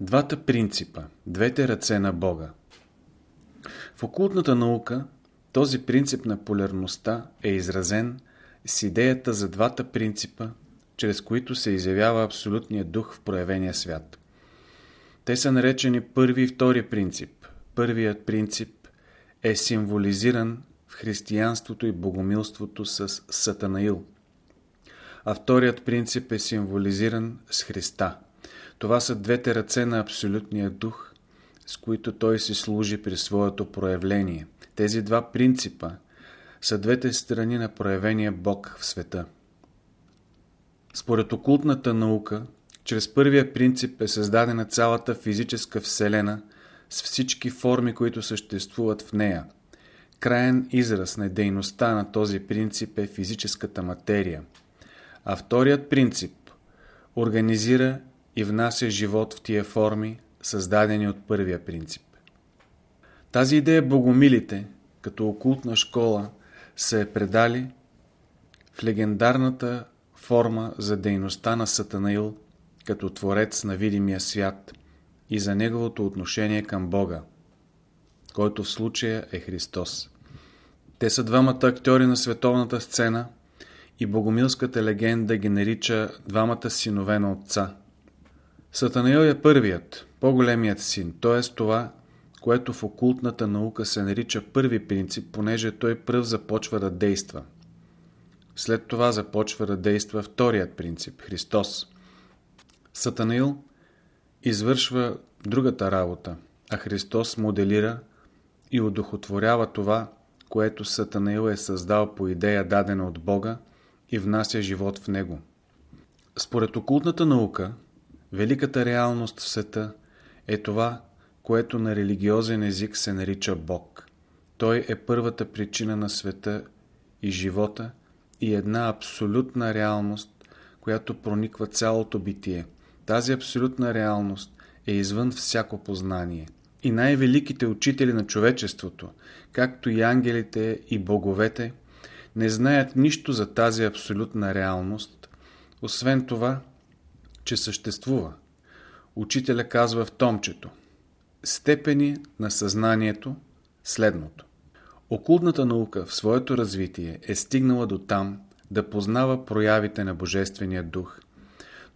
Двата принципа, двете ръце на Бога. В окултната наука този принцип на полярността е изразен с идеята за двата принципа, чрез които се изявява абсолютният дух в проявения свят. Те са наречени първи и втори принцип. Първият принцип е символизиран в християнството и богомилството с Сатанаил, а вторият принцип е символизиран с Христа – това са двете ръце на Абсолютния дух, с които той се служи при своето проявление. Тези два принципа са двете страни на проявения Бог в света. Според окултната наука, чрез първия принцип е създадена цялата физическа вселена с всички форми, които съществуват в нея. Краен израз на дейността на този принцип е физическата материя. А вторият принцип организира и внася живот в тия форми, създадени от първия принцип. Тази идея богомилите, като окултна школа, са е предали в легендарната форма за дейността на Сатанаил като творец на видимия свят и за неговото отношение към Бога, който в случая е Христос. Те са двамата актьори на световната сцена и богомилската легенда ги нарича двамата синове на Отца – Сатанаил е първият, по-големият син, т.е. това, което в окултната наука се нарича първи принцип, понеже той пръв започва да действа. След това започва да действа вторият принцип – Христос. Сатанаил извършва другата работа, а Христос моделира и удохотворява това, което Сатанаил е създал по идея дадена от Бога и внася живот в него. Според окултната наука, Великата реалност в света е това, което на религиозен език се нарича Бог. Той е първата причина на света и живота и една абсолютна реалност, която прониква цялото битие. Тази абсолютна реалност е извън всяко познание. И най-великите учители на човечеството, както и ангелите и боговете, не знаят нищо за тази абсолютна реалност, освен това, че съществува. Учителя казва в томчето Степени на съзнанието следното. Окултната наука в своето развитие е стигнала до там да познава проявите на Божествения дух,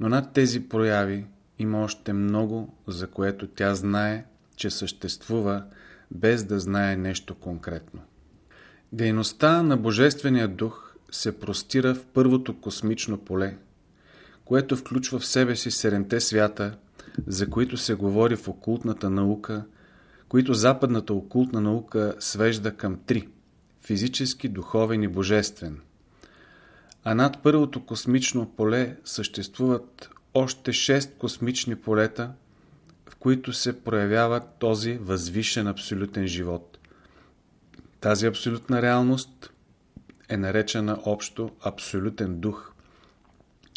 но над тези прояви има още много, за което тя знае, че съществува, без да знае нещо конкретно. Дейността на Божествения дух се простира в първото космично поле, което включва в себе си седемте свята, за които се говори в окултната наука, които западната окултна наука свежда към три – физически, духовен и божествен. А над първото космично поле съществуват още шест космични полета, в които се проявява този възвишен абсолютен живот. Тази абсолютна реалност е наречена общо абсолютен дух –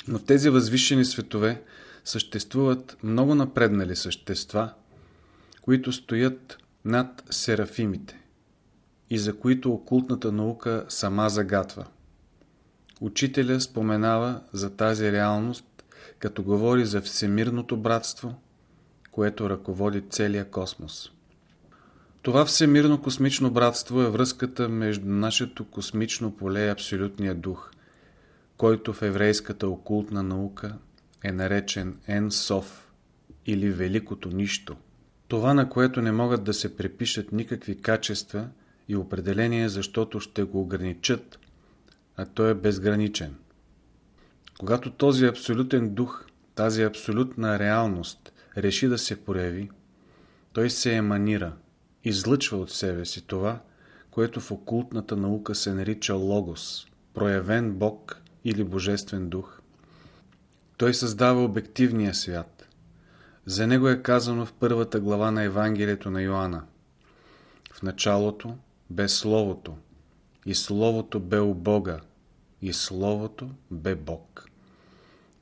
но в тези възвишени светове съществуват много напреднали същества, които стоят над серафимите и за които окултната наука сама загатва. Учителя споменава за тази реалност, като говори за всемирното братство, което ръководи целия космос. Това всемирно космично братство е връзката между нашето космично поле и Абсолютния дух – който в еврейската окултна наука е наречен Ен-Сов или Великото Нищо. Това, на което не могат да се препишат никакви качества и определения, защото ще го ограничат, а той е безграничен. Когато този абсолютен дух, тази абсолютна реалност реши да се прояви, той се еманира, излъчва от себе си това, което в окултната наука се нарича Логос, проявен Бог или Божествен дух. Той създава обективния свят. За него е казано в първата глава на Евангелието на Йоанна. В началото бе Словото, и Словото бе у Бога, и Словото бе Бог.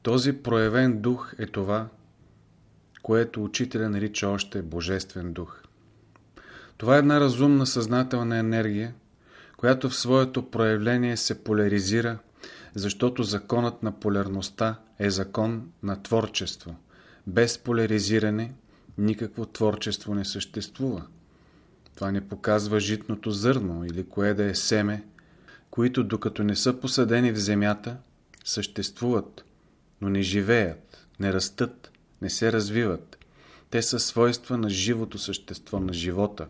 Този проявен дух е това, което учителя нарича още Божествен дух. Това е една разумна съзнателна енергия, която в своето проявление се поляризира защото законът на полярността е закон на творчество. Без поляризиране никакво творчество не съществува. Това не показва житното зърно или кое да е семе, които докато не са посадени в земята, съществуват, но не живеят, не растат, не се развиват. Те са свойства на живото същество, на живота.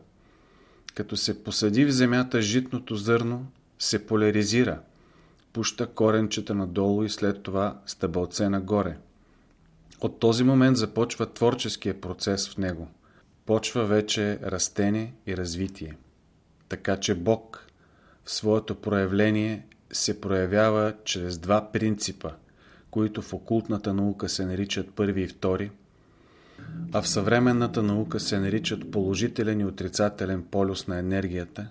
Като се посади в земята житното зърно, се поляризира, пуща коренчета надолу и след това стъбълце нагоре. От този момент започва творческия процес в него. Почва вече растение и развитие. Така че Бог в своето проявление се проявява чрез два принципа, които в окултната наука се наричат първи и втори, а в съвременната наука се наричат положителен и отрицателен полюс на енергията,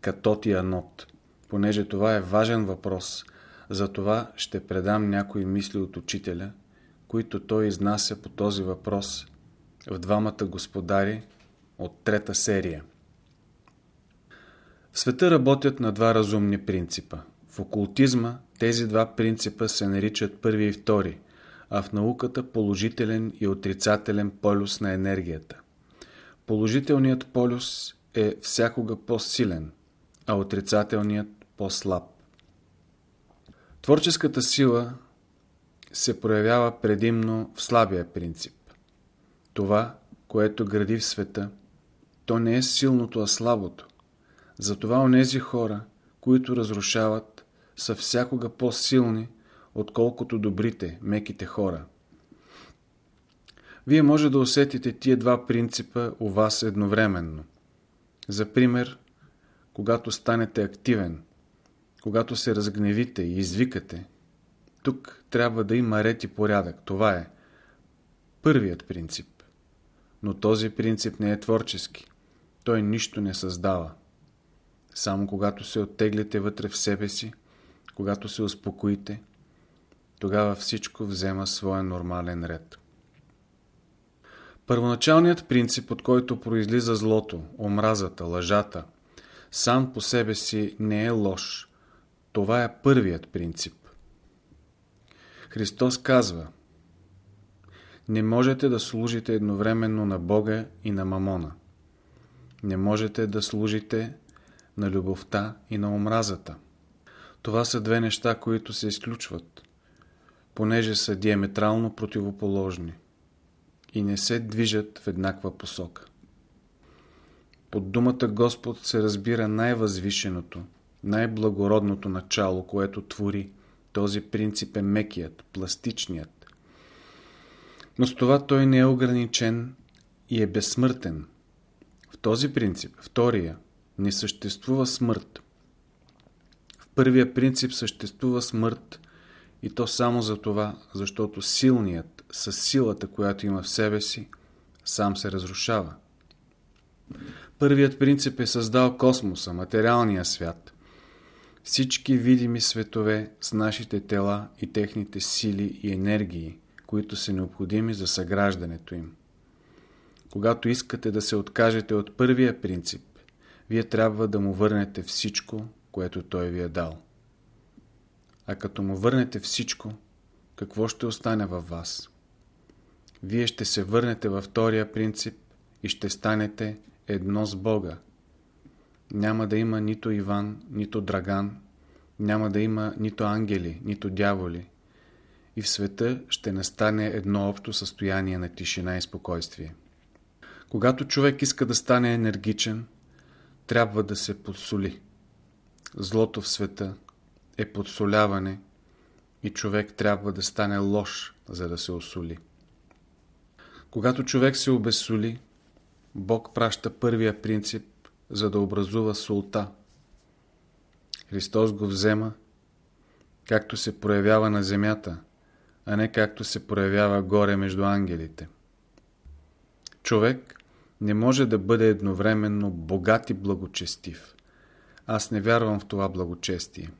катод и анод. Понеже това е важен въпрос, за това ще предам някои мисли от учителя, които той изнася по този въпрос в двамата господари от трета серия. В света работят на два разумни принципа. В окултизма тези два принципа се наричат първи и втори, а в науката положителен и отрицателен полюс на енергията. Положителният полюс е всякога по-силен, а отрицателният по-слаб. Творческата сила се проявява предимно в слабия принцип. Това, което гради в света, то не е силното, а слабото. Затова онези хора, които разрушават, са всякога по-силни, отколкото добрите, меките хора. Вие може да усетите тия два принципа у вас едновременно. За пример, когато станете активен, когато се разгневите и извикате, тук трябва да има ред и порядък. Това е първият принцип. Но този принцип не е творчески. Той нищо не създава. Само когато се оттеглите вътре в себе си, когато се успокоите, тогава всичко взема своя нормален ред. Първоначалният принцип, от който произлиза злото, омразата, лъжата, сам по себе си не е лош. Това е първият принцип. Христос казва Не можете да служите едновременно на Бога и на Мамона. Не можете да служите на любовта и на омразата. Това са две неща, които се изключват, понеже са диаметрално противоположни и не се движат в еднаква посока. Под думата Господ се разбира най-възвишеното, най-благородното начало, което твори – този принцип е мекият, пластичният. Но с това той не е ограничен и е безсмъртен. В този принцип, втория, не съществува смърт. В първия принцип съществува смърт и то само за това, защото силният, с силата, която има в себе си, сам се разрушава. Първият принцип е създал космоса, материалния свят, всички видими светове с нашите тела и техните сили и енергии, които са необходими за съграждането им. Когато искате да се откажете от първия принцип, вие трябва да му върнете всичко, което той ви е дал. А като му върнете всичко, какво ще остане във вас? Вие ще се върнете във втория принцип и ще станете едно с Бога, няма да има нито Иван, нито Драган, няма да има нито ангели, нито дяволи. И в света ще настане едно общо състояние на тишина и спокойствие. Когато човек иска да стане енергичен, трябва да се подсоли. Злото в света е подсоляване и човек трябва да стане лош, за да се осоли. Когато човек се обесоли, Бог праща първия принцип за да образува султа. Христос го взема, както се проявява на земята, а не както се проявява горе между ангелите. Човек не може да бъде едновременно богат и благочестив. Аз не вярвам в това благочестие.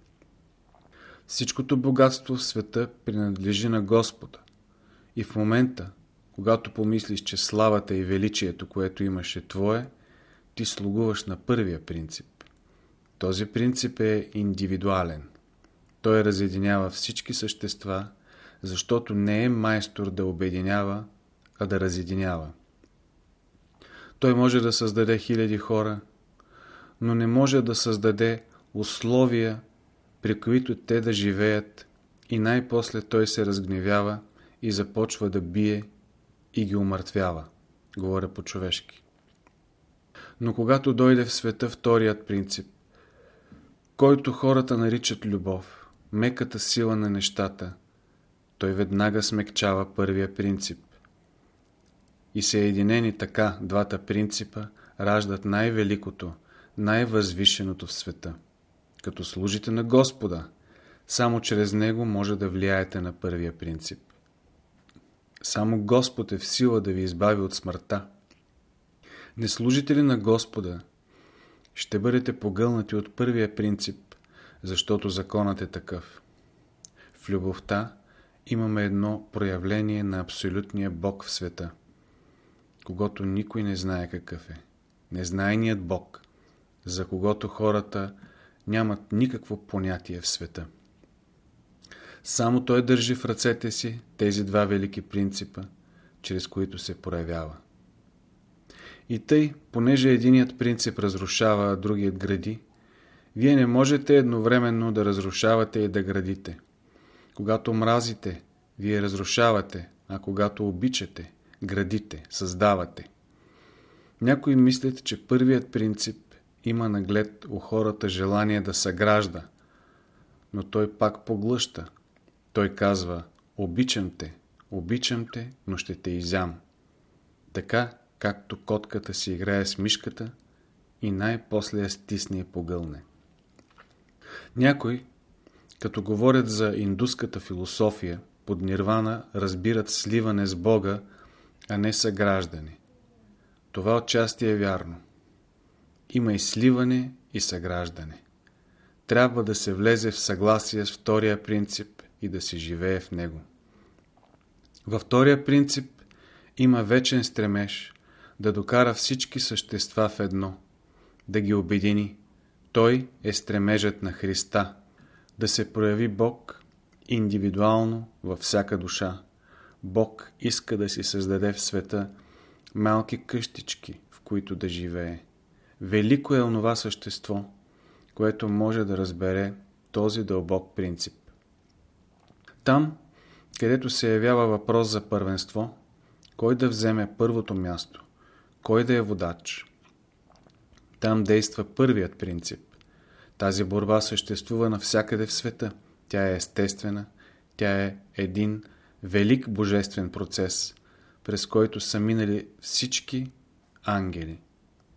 Всичкото богатство в света принадлежи на Господа. И в момента, когато помислиш, че славата и величието, което имаше твое, ти слугуваш на първия принцип. Този принцип е индивидуален. Той разединява всички същества, защото не е майстор да обединява, а да разединява. Той може да създаде хиляди хора, но не може да създаде условия, при които те да живеят и най-после той се разгневява и започва да бие и ги умъртвява. Говоря по-човешки. Но когато дойде в света вторият принцип, който хората наричат любов, меката сила на нещата, той веднага смекчава първия принцип. И съединени така двата принципа раждат най-великото, най-възвишеното в света. Като служите на Господа, само чрез Него може да влияете на първия принцип. Само Господ е в сила да ви избави от смъртта. Не служите ли на Господа, ще бъдете погълнати от първия принцип, защото законът е такъв. В любовта имаме едно проявление на абсолютния Бог в света, когато никой не знае какъв е. Незнайният Бог, за когото хората нямат никакво понятие в света. Само той държи в ръцете си тези два велики принципа, чрез които се проявява. И тъй, понеже единият принцип разрушава, а другият гради, вие не можете едновременно да разрушавате и да градите. Когато мразите, вие разрушавате, а когато обичате, градите, създавате. Някои мислят, че първият принцип има наглед у хората желание да съгражда, но той пак поглъща. Той казва, обичам те, обичам те, но ще те изям. Така, както котката си играе с мишката и най-после я стисне и погълне. Някои, като говорят за индуската философия, под нирвана разбират сливане с Бога, а не съграждане. Това отчасти е вярно. Има и сливане и съграждане. Трябва да се влезе в съгласие с втория принцип и да се живее в него. Във втория принцип има вечен стремеж да докара всички същества в едно, да ги обедини. Той е стремежът на Христа, да се прояви Бог индивидуално във всяка душа. Бог иска да си създаде в света малки къщички, в които да живее. Велико е онова същество, което може да разбере този дълбок принцип. Там, където се явява въпрос за първенство, кой да вземе първото място, кой да е водач. Там действа първият принцип. Тази борба съществува навсякъде в света. Тя е естествена, тя е един велик божествен процес, през който са минали всички ангели.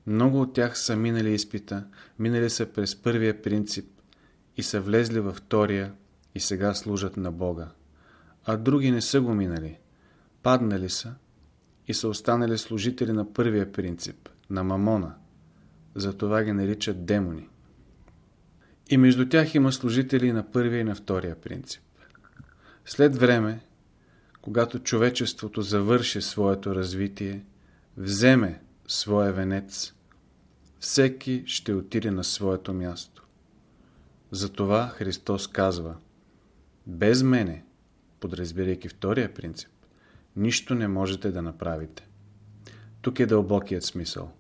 Много от тях са минали изпита, минали са през първия принцип и са влезли във втория и сега служат на Бога. А други не са го минали. Паднали са и са останали служители на първия принцип, на мамона. Затова ги наричат демони. И между тях има служители на първия и на втория принцип. След време, когато човечеството завърши своето развитие, вземе своя венец, всеки ще отиде на своето място. Затова Христос казва Без мене, подразбирайки втория принцип, нищо не можете да направите. Тук е дълбокият смисъл.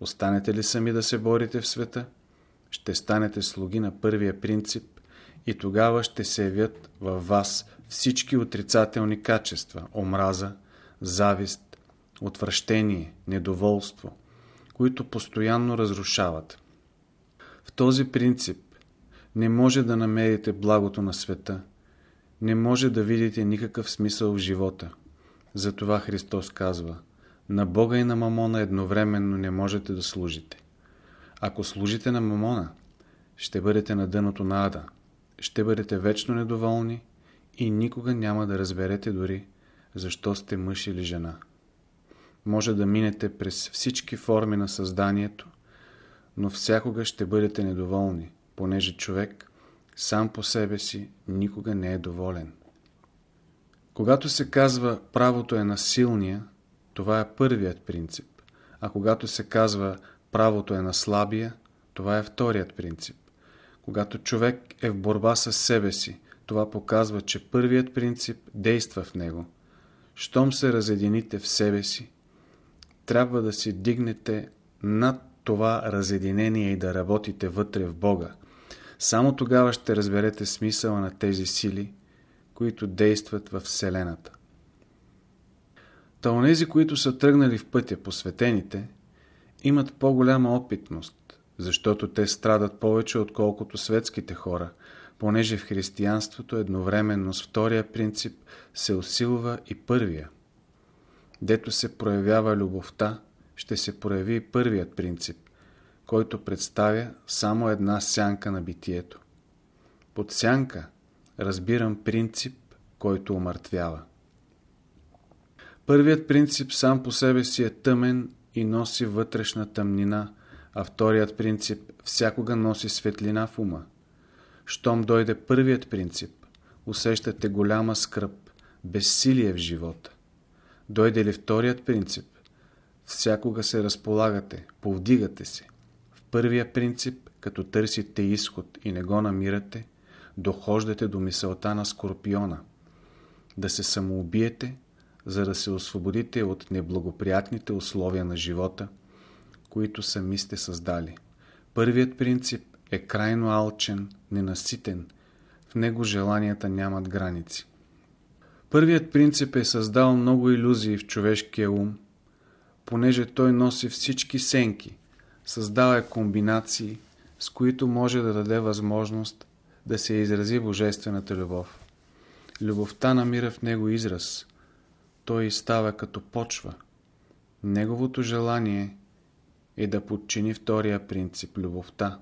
Останете ли сами да се борите в света, ще станете слуги на първия принцип и тогава ще се явят във вас всички отрицателни качества – омраза, завист, отвращение, недоволство, които постоянно разрушават. В този принцип не може да намерите благото на света, не може да видите никакъв смисъл в живота. Затова Христос казва, на Бога и на Мамона едновременно не можете да служите. Ако служите на Мамона, ще бъдете на дъното на ада, ще бъдете вечно недоволни и никога няма да разберете дори защо сте мъж или жена. Може да минете през всички форми на създанието, но всякога ще бъдете недоволни, понеже човек сам по себе си никога не е доволен. Когато се казва правото е на силния, това е първият принцип, а когато се казва правото е на слабия, това е вторият принцип. Когато човек е в борба с себе си, това показва, че първият принцип действа в него. Щом се разедините в себе си, трябва да си дигнете над това разединение и да работите вътре в Бога. Само тогава ще разберете смисъла на тези сили, които действат в Вселената. Та онези, които са тръгнали в пътя, посветените, имат по-голяма опитност, защото те страдат повече отколкото светските хора, понеже в християнството едновременно с втория принцип се усилва и първия. Дето се проявява любовта, ще се прояви и първият принцип, който представя само една сянка на битието. Под сянка разбирам принцип, който умъртвява. Първият принцип сам по себе си е тъмен и носи вътрешна тъмнина, а вторият принцип всякога носи светлина в ума. Щом дойде първият принцип, усещате голяма скръп, безсилие в живота. Дойде ли вторият принцип, всякога се разполагате, повдигате се. В първия принцип, като търсите изход и не го намирате, дохождате до мисълта на Скорпиона. Да се самоубиете, за да се освободите от неблагоприятните условия на живота, които сами сте създали. Първият принцип е крайно алчен, ненаситен, в него желанията нямат граници. Първият принцип е създал много иллюзии в човешкия ум, понеже той носи всички сенки, създава комбинации, с които може да даде възможност да се изрази божествената любов. Любовта намира в него израз. Той става като почва. Неговото желание е да подчини втория принцип – любовта.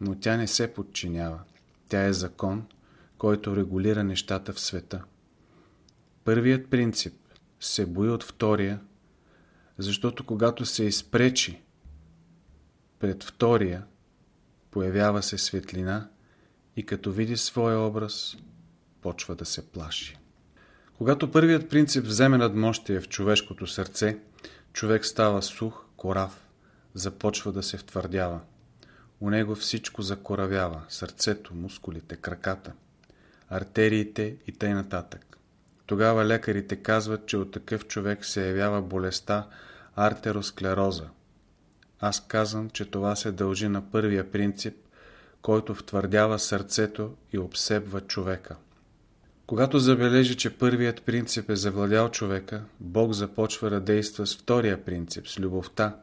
Но тя не се подчинява. Тя е закон, който регулира нещата в света. Първият принцип се бои от втория, защото когато се изпречи пред втория, появява се светлина и като види своя образ, почва да се плаши. Когато първият принцип вземе надмощие в човешкото сърце, човек става сух, корав, започва да се втвърдява. У него всичко закоравява – сърцето, мускулите, краката, артериите и т.н. Тогава лекарите казват, че от такъв човек се явява болестта артеросклероза. Аз казвам, че това се дължи на първия принцип, който втвърдява сърцето и обсебва човека. Когато забележи, че първият принцип е завладял човека, Бог започва да действа с втория принцип, с любовта,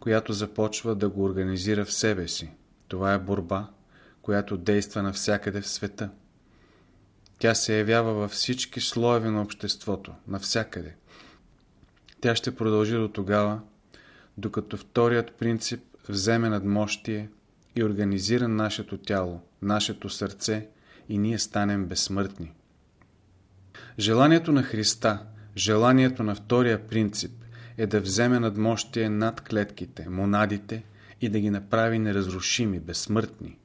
която започва да го организира в себе си. Това е борба, която действа навсякъде в света. Тя се явява във всички слоеве на обществото, навсякъде. Тя ще продължи до тогава, докато вторият принцип вземе надмощие и организира нашето тяло, нашето сърце и ние станем безсмъртни. Желанието на Христа, желанието на втория принцип е да вземе надмощие над клетките, монадите и да ги направи неразрушими, безсмъртни.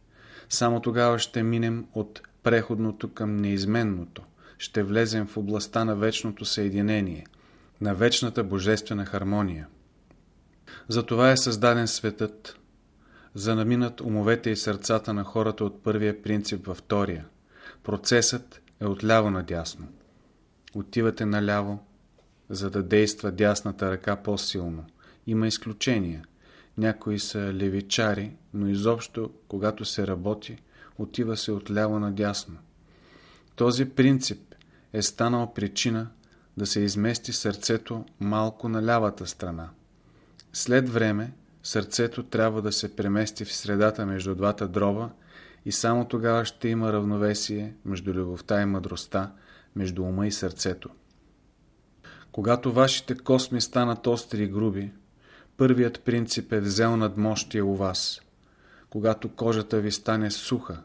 Само тогава ще минем от преходното към неизменното, ще влезем в областта на вечното съединение, на вечната божествена хармония. Затова е създаден светът, за да минат умовете и сърцата на хората от първия принцип във втория. Процесът е отляво надясно. Отивате наляво, за да действа дясната ръка по-силно. Има изключения. Някои са левичари, но изобщо, когато се работи, отива се отляво надясно. Този принцип е станал причина да се измести сърцето малко на лявата страна. След време сърцето трябва да се премести в средата между двата дроба и само тогава ще има равновесие между любовта и мъдростта, между ума и сърцето. Когато вашите косми станат остри и груби, първият принцип е взел надмощие у вас. Когато кожата ви стане суха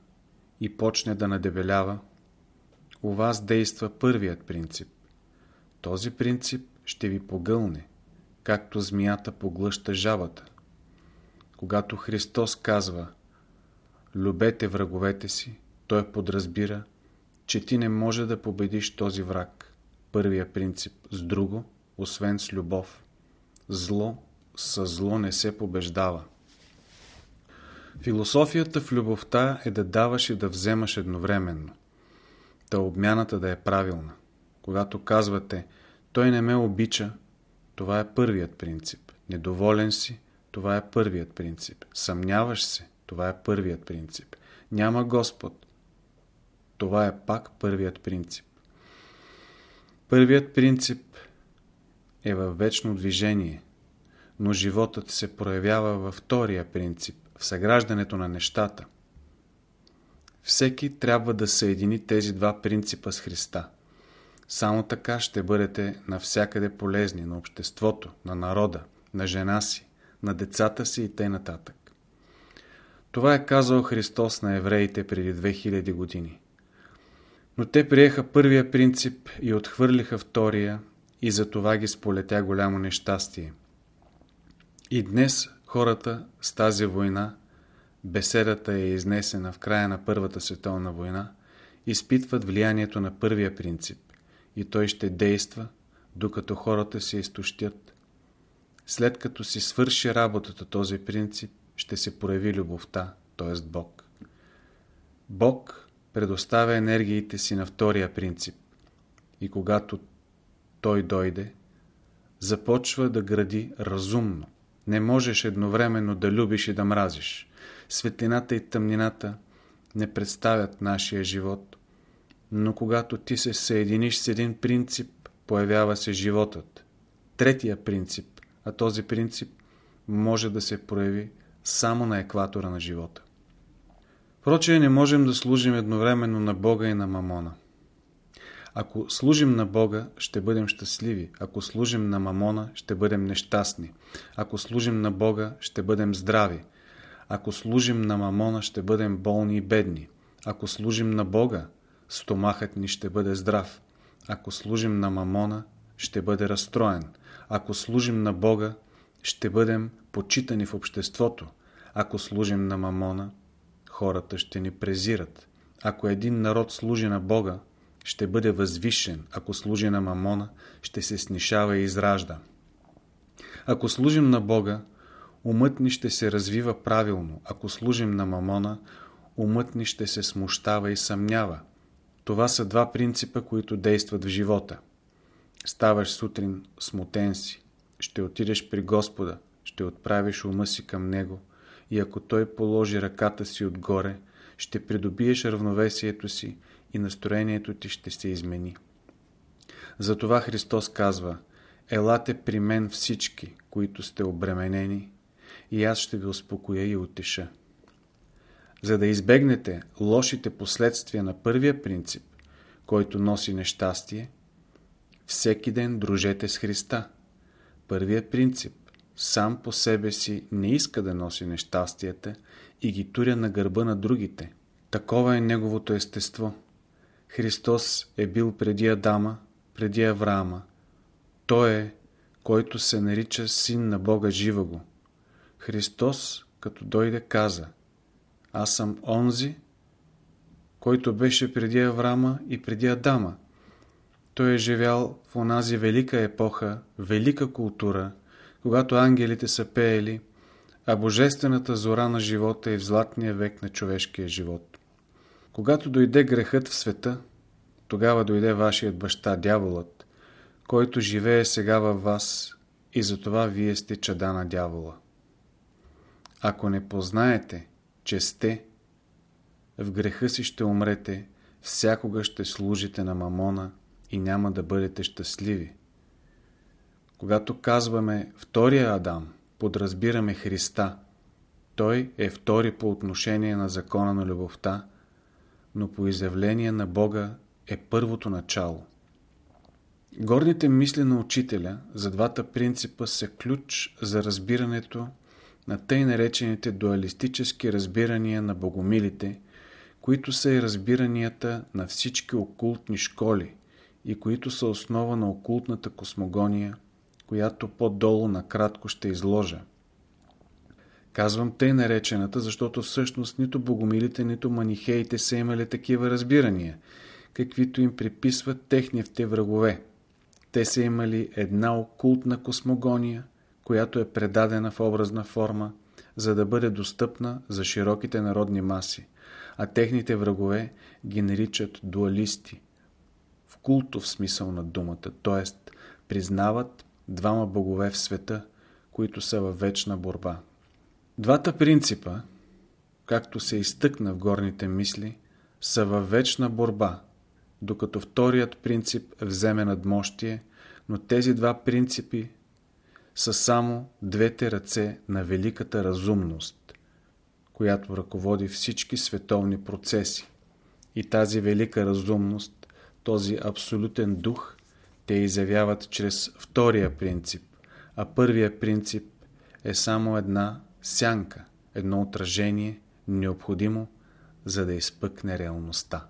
и почне да надебелява, у вас действа първият принцип. Този принцип ще ви погълне, както змията поглъща жабата. Когато Христос казва «Любете враговете си», той подразбира, че ти не може да победиш този враг. Първия принцип с друго, освен с любов. Зло с зло не се побеждава. Философията в любовта е да даваш и да вземаш едновременно. Та обмяната да е правилна. Когато казвате «Той не ме обича», това е първият принцип. Недоволен си, това е първият принцип. Съмняваш се, това е първият принцип. Няма Господ. Това е пак първият принцип. Първият принцип е във вечно движение, но животът се проявява във втория принцип, в съграждането на нещата. Всеки трябва да съедини тези два принципа с Христа. Само така ще бъдете навсякъде полезни на обществото, на народа, на жена си, на децата си и т.н. Това е казал Христос на евреите преди 2000 години. Но те приеха първия принцип и отхвърлиха втория и за това ги сполетя голямо нещастие. И днес хората с тази война, беседата е изнесена в края на Първата световна война, изпитват влиянието на първия принцип и той ще действа, докато хората се изтощят. След като си свърши работата този принцип, ще се прояви любовта, т.е. Бог. Бог предоставя енергиите си на втория принцип и когато той дойде, започва да гради разумно. Не можеш едновременно да любиш и да мразиш. Светлината и тъмнината не представят нашия живот, но когато ти се съединиш с един принцип, появява се животът. Третия принцип, а този принцип може да се прояви само на екватора на живота. Впроче не можем да служим едновременно на Бога и на Мамона. Ако служим на Бога, ще бъдем щастливи. Ако служим на Мамона, ще бъдем нещастни. Ако служим на Бога, ще бъдем здрави. Ако служим на Мамона, ще бъдем болни и бедни. Ако служим на Бога, стомахът ни ще бъде здрав. Ако служим на Мамона, ще бъде разстроен. Ако служим на Бога, ще бъдем почитани в обществото. Ако служим на Мамона, хората ще ни презират. Ако един народ служи на Бога, ще бъде възвишен. Ако служи на Мамона, ще се снишава и изражда. Ако служим на Бога, умът ни ще се развива правилно. Ако служим на Мамона, умът ни ще се смущава и съмнява. Това са два принципа, които действат в живота. Ставаш сутрин смутен си. Ще отидеш при Господа, ще отправиш ума си към Него и ако Той положи ръката си отгоре, ще придобиеш равновесието си и настроението ти ще се измени. Затова Христос казва Елате при мен всички, които сте обременени, и аз ще ви успокоя и утеша. За да избегнете лошите последствия на първия принцип, който носи нещастие, всеки ден дружете с Христа. Първият принцип сам по себе си не иска да носи нещастията и ги туря на гърба на другите. Такова е неговото естество. Христос е бил преди Адама, преди Авраама. Той е, който се нарича Син на Бога живаго. Христос, като дойде, каза Аз съм онзи, който беше преди Авраама и преди Адама. Той е живял в онази велика епоха, велика култура, когато ангелите са пеели, а божествената зора на живота е в златния век на човешкия живот. Когато дойде грехът в света, тогава дойде вашият баща, дяволът, който живее сега във вас и затова вие сте чада на дявола. Ако не познаете, че сте, в греха си ще умрете, всякога ще служите на мамона и няма да бъдете щастливи. Когато казваме втория Адам, подразбираме Христа. Той е втори по отношение на закона на любовта, но по изявление на Бога е първото начало. Горните мисли на учителя за двата принципа са ключ за разбирането на тъй наречените дуалистически разбирания на богомилите, които са и разбиранията на всички окултни школи и които са основа на окултната космогония – която по-долу накратко ще изложа. Казвам тъй наречената, защото всъщност нито богомилите, нито манихеите са имали такива разбирания, каквито им приписват техните врагове. Те са имали една окултна космогония, която е предадена в образна форма, за да бъде достъпна за широките народни маси, а техните врагове ги наричат дуалисти, култов смисъл на думата, т.е. признават двама богове в света, които са във вечна борба. Двата принципа, както се изтъкна в горните мисли, са във вечна борба, докато вторият принцип вземе надмощие, но тези два принципи са само двете ръце на великата разумност, която ръководи всички световни процеси. И тази велика разумност, този абсолютен дух, те изявяват чрез втория принцип, а първия принцип е само една сянка, едно отражение, необходимо, за да изпъкне реалността.